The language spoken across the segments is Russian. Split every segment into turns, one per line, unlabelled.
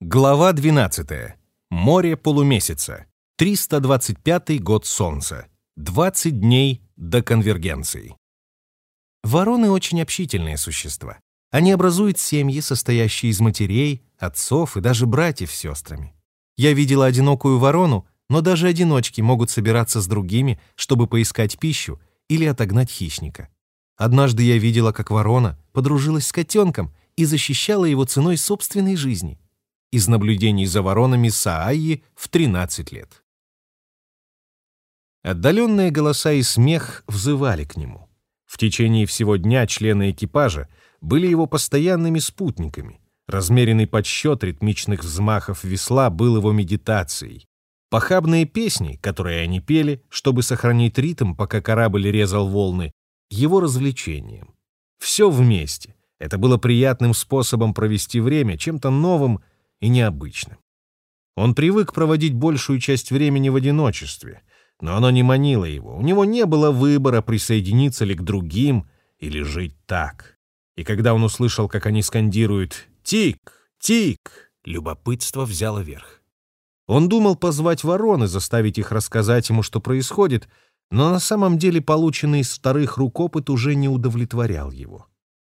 Глава 12. Море полумесяца. 325 год Солнца. 20 дней до конвергенции. Вороны очень общительные существа. Они образуют семьи, состоящие из матерей, отцов и даже братьев с сестрами. Я видела одинокую ворону, но даже одиночки могут собираться с другими, чтобы поискать пищу или отогнать хищника. Однажды я видела, как ворона подружилась с котенком и защищала его ценой собственной жизни из наблюдений за воронами Сааи в 13 лет. Отдаленные голоса и смех взывали к нему. В течение всего дня члены экипажа были его постоянными спутниками. Размеренный подсчет ритмичных взмахов весла был его медитацией. Похабные песни, которые они пели, чтобы сохранить ритм, пока корабль резал волны, его развлечением. Все вместе. Это было приятным способом провести время, чем-то новым и необычным. Он привык проводить большую часть времени в одиночестве, но оно не манило его. У него не было выбора, присоединиться ли к другим или жить так. И когда он услышал, как они скандируют «Тик! Тик!», любопытство взяло верх. Он думал позвать ворон и заставить их рассказать ему, что происходит, но на самом деле полученный из вторых рук опыт уже не удовлетворял его.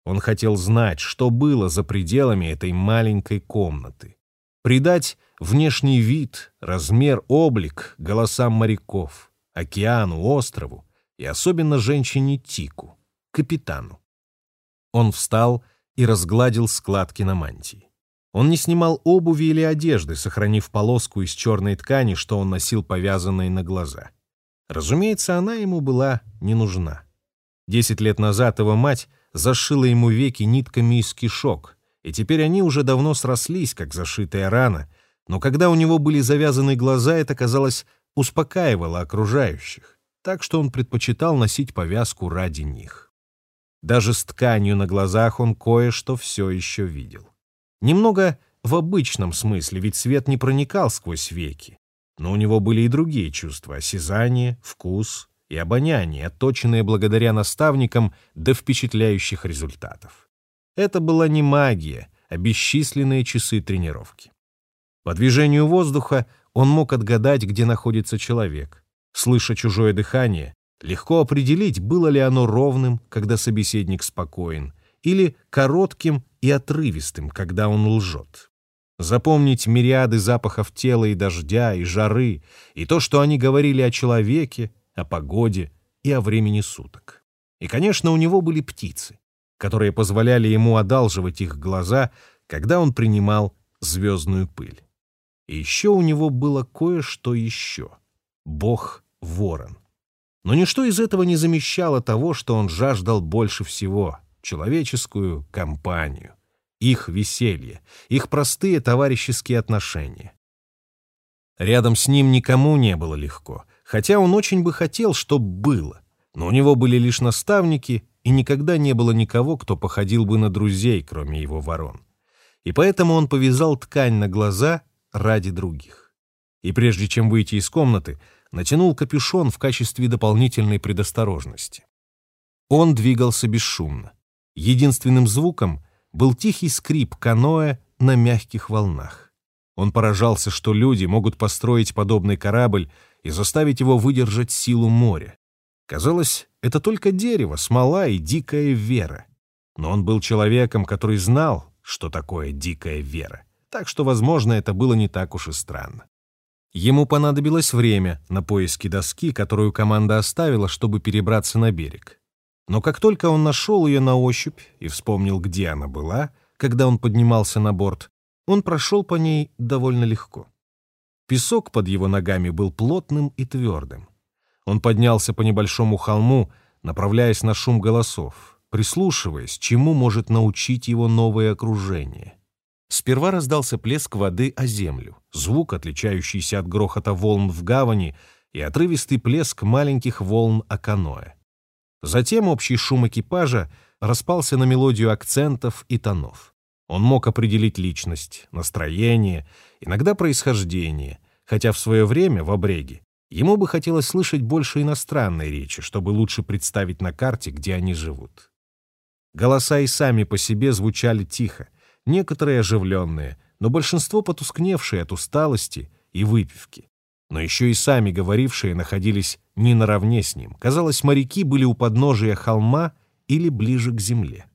Он хотел знать, что было за пределами этой маленькой комнаты. Придать внешний вид, размер, облик голосам моряков, океану, острову и особенно женщине Тику, капитану. Он встал и разгладил складки на мантии. Он не снимал обуви или одежды, сохранив полоску из черной ткани, что он носил повязанной на глаза. Разумеется, она ему была не нужна. Десять лет назад его мать зашила ему веки нитками из кишок, и теперь они уже давно срослись, как зашитая рана, но когда у него были завязаны глаза, это, казалось, успокаивало окружающих, так что он предпочитал носить повязку ради них. Даже с тканью на глазах он кое-что все еще видел. Немного в обычном смысле, ведь свет не проникал сквозь веки, но у него были и другие чувства — осязание, вкус, и обоняние, отточенные благодаря наставникам до впечатляющих результатов. Это была не магия, а бесчисленные часы тренировки. По движению воздуха он мог отгадать, где находится человек. Слыша чужое дыхание, легко определить, было ли оно ровным, когда собеседник спокоен, или коротким и отрывистым, когда он лжет. Запомнить мириады запахов тела и дождя, и жары, и то, что они говорили о человеке, о погоде и о времени суток. И, конечно, у него были птицы, которые позволяли ему одалживать их глаза, когда он принимал звездную пыль. И еще у него было кое-что еще — бог-ворон. Но ничто из этого не замещало того, что он жаждал больше всего — человеческую компанию, их веселье, их простые товарищеские отношения. Рядом с ним никому не было легко — хотя он очень бы хотел, чтобы было, но у него были лишь наставники, и никогда не было никого, кто походил бы на друзей, кроме его ворон. И поэтому он повязал ткань на глаза ради других. И прежде чем выйти из комнаты, натянул капюшон в качестве дополнительной предосторожности. Он двигался бесшумно. Единственным звуком был тихий скрип каноэ на мягких волнах. Он поражался, что люди могут построить подобный корабль и заставить его выдержать силу моря. Казалось, это только дерево, смола и дикая вера. Но он был человеком, который знал, что такое дикая вера, так что, возможно, это было не так уж и странно. Ему понадобилось время на поиски доски, которую команда оставила, чтобы перебраться на берег. Но как только он нашел ее на ощупь и вспомнил, где она была, когда он поднимался на борт, он прошел по ней довольно легко. Песок под его ногами был плотным и твердым. Он поднялся по небольшому холму, направляясь на шум голосов, прислушиваясь, чему может научить его новое окружение. Сперва раздался плеск воды о землю, звук, отличающийся от грохота волн в гавани, и отрывистый плеск маленьких волн о каноэ. Затем общий шум экипажа распался на мелодию акцентов и тонов. Он мог определить личность, настроение, иногда происхождение, хотя в свое время в обреге ему бы хотелось слышать больше иностранной речи, чтобы лучше представить на карте, где они живут. Голоса и сами по себе звучали тихо, некоторые оживленные, но большинство потускневшие от усталости и выпивки. Но еще и сами говорившие находились не наравне с ним. Казалось, моряки были у подножия холма или ближе к земле.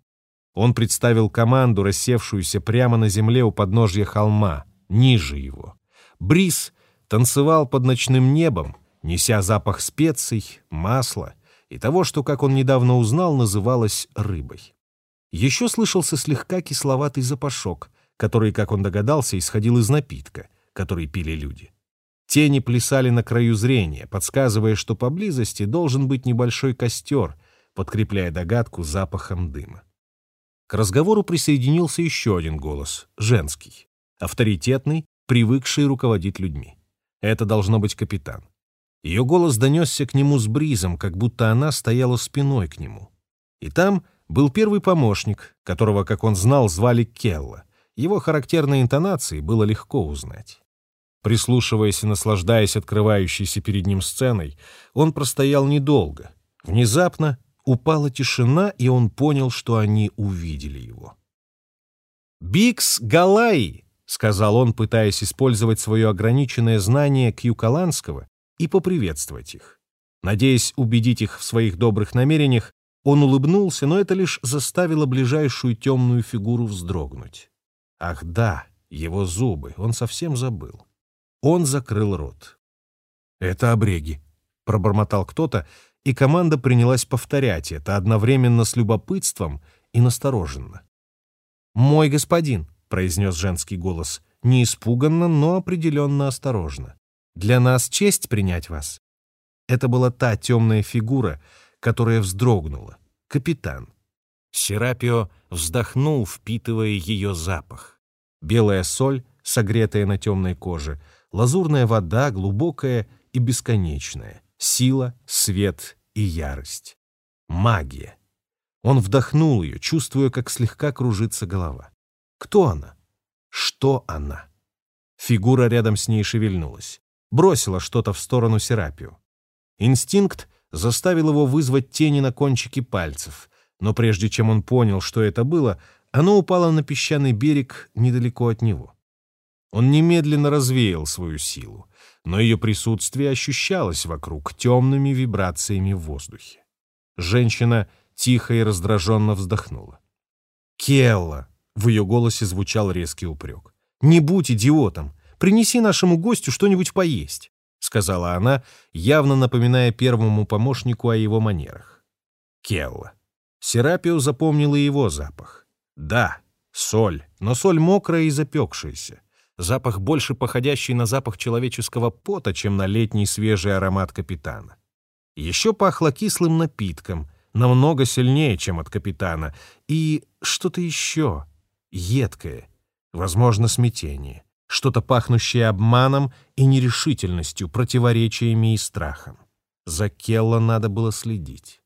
Он представил команду, рассевшуюся прямо на земле у подножья холма, ниже его. Бриз танцевал под ночным небом, неся запах специй, масла и того, что, как он недавно узнал, называлось рыбой. Еще слышался слегка кисловатый запашок, который, как он догадался, исходил из напитка, который пили люди. Тени плясали на краю зрения, подсказывая, что поблизости должен быть небольшой костер, подкрепляя догадку запахом дыма. К разговору присоединился еще один голос, женский, авторитетный, привыкший руководить людьми. Это должно быть капитан. Ее голос донесся к нему с бризом, как будто она стояла спиной к нему. И там был первый помощник, которого, как он знал, звали Келла. Его характерной интонации было легко узнать. Прислушиваясь и наслаждаясь открывающейся перед ним сценой, он простоял недолго. Внезапно упала тишина, и он понял, что они увидели его. «Бикс Галай!» — сказал он, пытаясь использовать свое ограниченное знание кьюкаланского и поприветствовать их. Надеясь убедить их в своих добрых намерениях, он улыбнулся, но это лишь заставило ближайшую темную фигуру вздрогнуть. Ах да, его зубы, он совсем забыл. Он закрыл рот. «Это обреги», — пробормотал кто-то, и команда принялась повторять это одновременно с любопытством и настороженно. «Мой господин», — произнес женский голос, не испуганно, но определенно осторожно. «Для нас честь принять вас». Это была та темная фигура, которая вздрогнула. Капитан. Серапио вздохнул, впитывая ее запах. Белая соль, согретая на темной коже — лазурная вода, глубокая и бесконечная, сила, свет и ярость. Магия. Он вдохнул ее, чувствуя, как слегка кружится голова. Кто она? Что она? Фигура рядом с ней шевельнулась. Бросила что-то в сторону Серапию. Инстинкт заставил его вызвать тени на кончике пальцев, но прежде чем он понял, что это было, оно упало на песчаный берег недалеко от него. Он немедленно развеял свою силу, но ее присутствие ощущалось вокруг темными вибрациями в воздухе. Женщина тихо и раздраженно вздохнула. «Келла!» — в ее голосе звучал резкий упрек. «Не будь идиотом! Принеси нашему гостю что-нибудь поесть!» — сказала она, явно напоминая первому помощнику о его манерах. Келла. Серапио запомнила его запах. Да, соль, но соль мокрая и запекшаяся запах больше походящий на запах человеческого пота, чем на летний свежий аромат капитана. Еще пахло кислым напитком, намного сильнее, чем от капитана, и что-то еще, едкое, возможно, смятение, что-то пахнущее обманом и нерешительностью, противоречиями и страхом. За Келла надо было следить.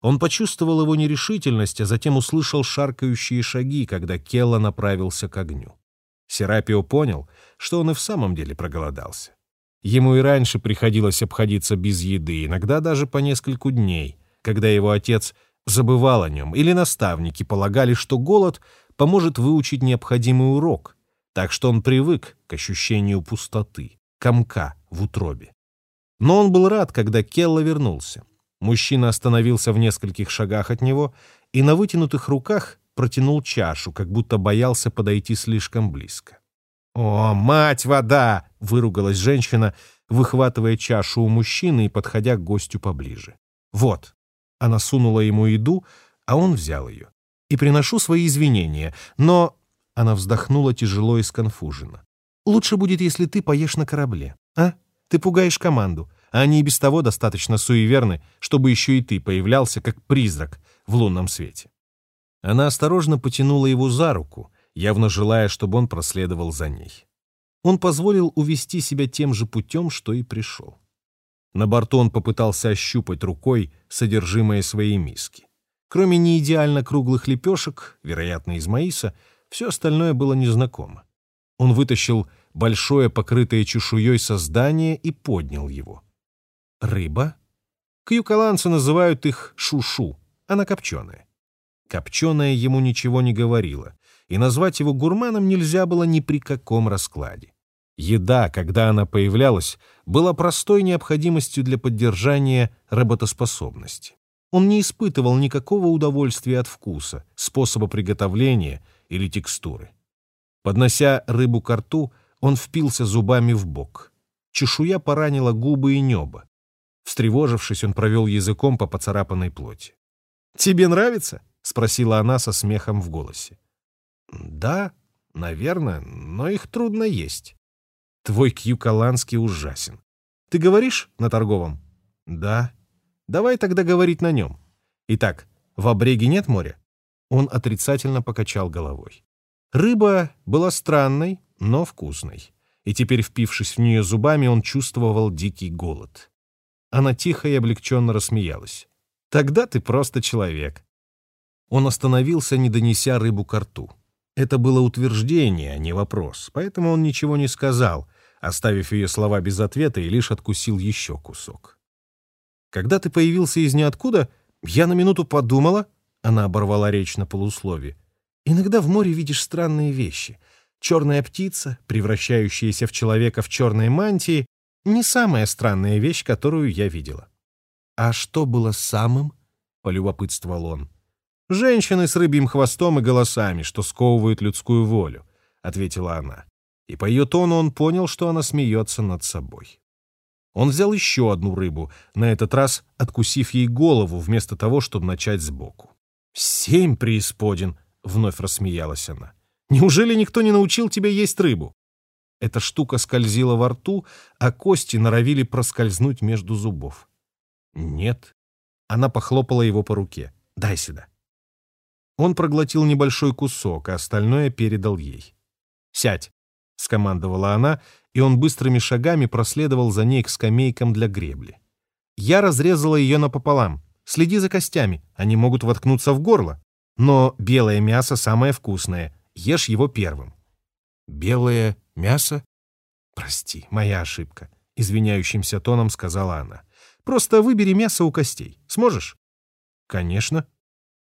Он почувствовал его нерешительность, а затем услышал шаркающие шаги, когда Келла направился к огню. Серапио понял, что он и в самом деле проголодался. Ему и раньше приходилось обходиться без еды, иногда даже по нескольку дней, когда его отец забывал о нем, или наставники полагали, что голод поможет выучить необходимый урок, так что он привык к ощущению пустоты, комка в утробе. Но он был рад, когда Келла вернулся. Мужчина остановился в нескольких шагах от него и на вытянутых руках протянул чашу, как будто боялся подойти слишком близко. «О, мать вода!» — выругалась женщина, выхватывая чашу у мужчины и подходя к гостю поближе. «Вот». Она сунула ему еду, а он взял ее. «И приношу свои извинения, но...» Она вздохнула тяжело и сконфуженно. «Лучше будет, если ты поешь на корабле, а? Ты пугаешь команду, а они и без того достаточно суеверны, чтобы еще и ты появлялся как призрак в лунном свете». Она осторожно потянула его за руку, явно желая, чтобы он проследовал за ней. Он позволил увести себя тем же путем, что и пришел. На борту он попытался ощупать рукой содержимое своей миски. Кроме неидеально круглых лепешек, вероятно, из маиса, все остальное было незнакомо. Он вытащил большое покрытое чешуей создание и поднял его. Рыба? Кьюкаланцы называют их шушу, она копченая. Копченая ему ничего не говорила, и назвать его гурманом нельзя было ни при каком раскладе. Еда, когда она появлялась, была простой необходимостью для поддержания работоспособности. Он не испытывал никакого удовольствия от вкуса, способа приготовления или текстуры. Поднося рыбу к рту, он впился зубами в бок. Чешуя поранила губы и небо. Встревожившись, он провел языком по поцарапанной плоти. «Тебе нравится?» — спросила она со смехом в голосе. «Да, наверное, но их трудно есть. Твой кьюкаланский ужасен. Ты говоришь на торговом?» «Да». «Давай тогда говорить на нем. Итак, в обреге нет моря?» Он отрицательно покачал головой. Рыба была странной, но вкусной, и теперь, впившись в нее зубами, он чувствовал дикий голод. Она тихо и облегченно рассмеялась. «Тогда ты просто человек». Он остановился, не донеся рыбу к рту. Это было утверждение, а не вопрос, поэтому он ничего не сказал, оставив ее слова без ответа и лишь откусил еще кусок. «Когда ты появился из ниоткуда, я на минуту подумала...» Она оборвала речь на полуслове. «Иногда в море видишь странные вещи. Черная птица, превращающаяся в человека в черной мантии, не самая странная вещь, которую я видела. «А что было самым?» — полюбопытствовал он. «Женщины с рыбьим хвостом и голосами, что сковывают людскую волю», — ответила она. И по ее тону он понял, что она смеется над собой. Он взял еще одну рыбу, на этот раз откусив ей голову, вместо того, чтобы начать сбоку. «Семь преисподин!» — вновь рассмеялась она. «Неужели никто не научил тебя есть рыбу?» Эта штука скользила во рту, а кости норовили проскользнуть между зубов. «Нет». Она похлопала его по руке. «Дай сюда». Он проглотил небольшой кусок, а остальное передал ей. «Сядь», — скомандовала она, и он быстрыми шагами проследовал за ней к скамейкам для гребли. Я разрезала ее напополам. Следи за костями, они могут воткнуться в горло. Но белое мясо самое вкусное. Ешь его первым. Белое Мясо? Прости, моя ошибка, извиняющимся тоном сказала она. Просто выбери мясо у костей. Сможешь? Конечно.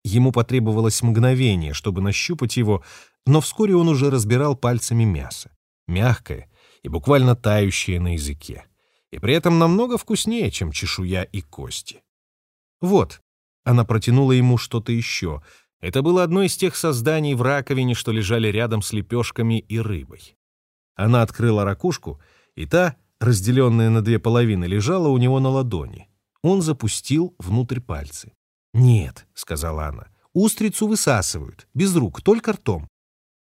Ему потребовалось мгновение, чтобы нащупать его, но вскоре он уже разбирал пальцами мясо. Мягкое и буквально тающее на языке. И при этом намного вкуснее, чем чешуя и кости. Вот, она протянула ему что-то еще. Это было одно из тех созданий в раковине, что лежали рядом с лепешками и рыбой. Она открыла ракушку, и та, разделенная на две половины, лежала у него на ладони. Он запустил внутрь пальцы. «Нет», — сказала она, — «устрицу высасывают, без рук, только ртом».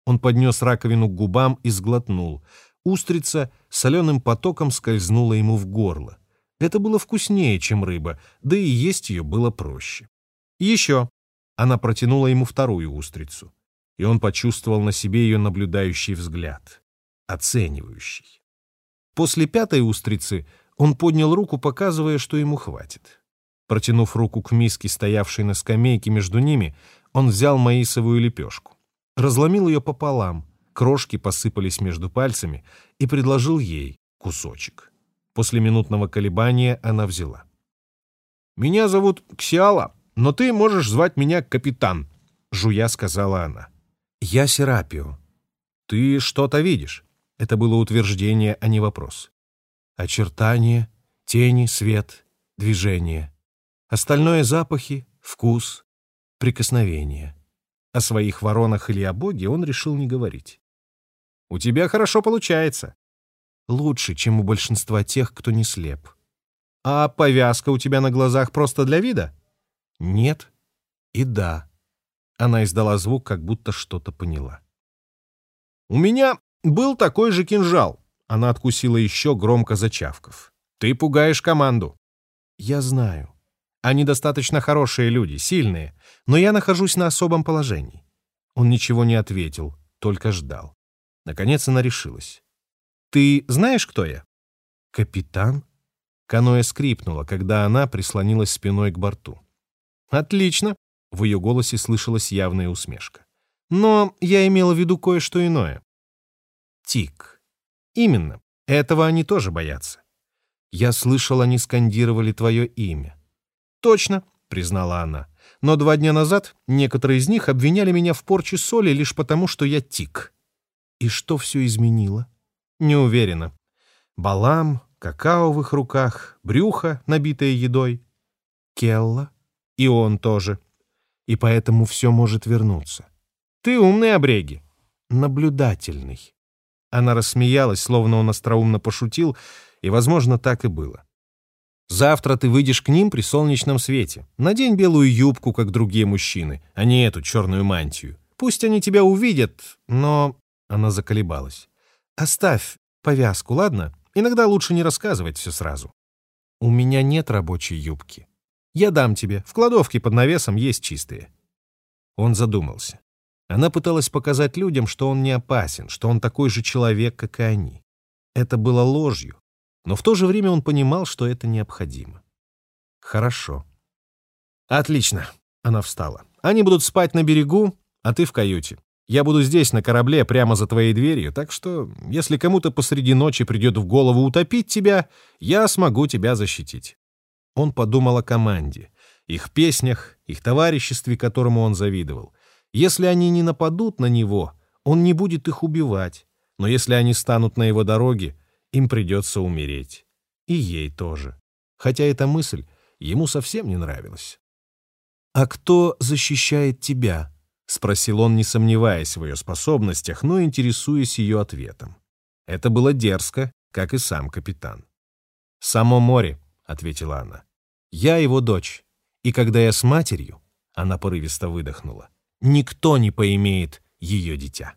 Он поднес раковину к губам и сглотнул. Устрица соленым потоком скользнула ему в горло. Это было вкуснее, чем рыба, да и есть ее было проще. «Еще». Она протянула ему вторую устрицу, и он почувствовал на себе ее наблюдающий взгляд оценивающий. После пятой устрицы он поднял руку, показывая, что ему хватит. Протянув руку к миске, стоявшей на скамейке между ними, он взял маисовую лепешку, разломил ее пополам, крошки посыпались между пальцами и предложил ей кусочек. После минутного колебания она взяла. «Меня зовут Ксиала, но ты можешь звать меня Капитан», — жуя сказала она. «Я Серапио». «Ты что-то видишь?» Это было утверждение, а не вопрос. Очертания, тени, свет, движение. Остальное — запахи, вкус, прикосновение. О своих воронах или о Боге он решил не говорить. «У тебя хорошо получается». «Лучше, чем у большинства тех, кто не слеп». «А повязка у тебя на глазах просто для вида?» «Нет и да». Она издала звук, как будто что-то поняла. «У меня был такой же кинжал. Она откусила еще, громко зачавков. Ты пугаешь команду. Я знаю. Они достаточно хорошие люди, сильные, но я нахожусь на особом положении. Он ничего не ответил, только ждал. Наконец она решилась. «Ты знаешь, кто я?» «Капитан?» Каноэ скрипнула, когда она прислонилась спиной к борту. «Отлично!» — в ее голосе слышалась явная усмешка. «Но я имела в виду кое-что иное. Тик. Именно. Этого они тоже боятся. Я слышал, они скандировали твое имя. Точно, признала она. но два дня назад некоторые из них обвиняли меня в порче соли лишь потому, что я тик. И что все изменило? Не уверена. Балам, какао в их руках, брюхо, набитое едой. Келла. И он тоже. И поэтому все может вернуться. Ты умный, Обреги. Наблюдательный. Она рассмеялась, словно он остроумно пошутил, и, возможно, так и было. Завтра ты выйдешь к ним при солнечном свете. Надень белую юбку, как другие мужчины, а не эту черную мантию. Пусть они тебя увидят, но...» Она заколебалась. «Оставь повязку, ладно? Иногда лучше не рассказывать все сразу. У меня нет рабочей юбки. Я дам тебе. В кладовке под навесом есть чистые». Он задумался. Она пыталась показать людям, что он не опасен, что он такой же человек, как и они. Это было ложью, но в то же время он понимал, что это необходимо. «Хорошо». «Отлично», — она встала. «Они будут спать на берегу, а ты в каюте. Я буду здесь, на корабле, прямо за твоей дверью, так что, если кому-то посреди ночи придет в голову утопить тебя, я смогу тебя защитить». Он подумал о команде, их песнях, их товариществе, которому он завидовал. Если они не нападут на него, он не будет их убивать, но если они станут на его дороге, им придется умереть. И ей тоже. Хотя эта мысль ему совсем не нравилась. «А кто защищает тебя?» — спросил он, не сомневаясь в ее способностях, но интересуясь ее ответом. Это было дерзко, как и сам капитан. «Само море», — ответила она. «Я его дочь, и когда я с матерью...» — она порывисто выдохнула. «Никто не поимеет ее дитя».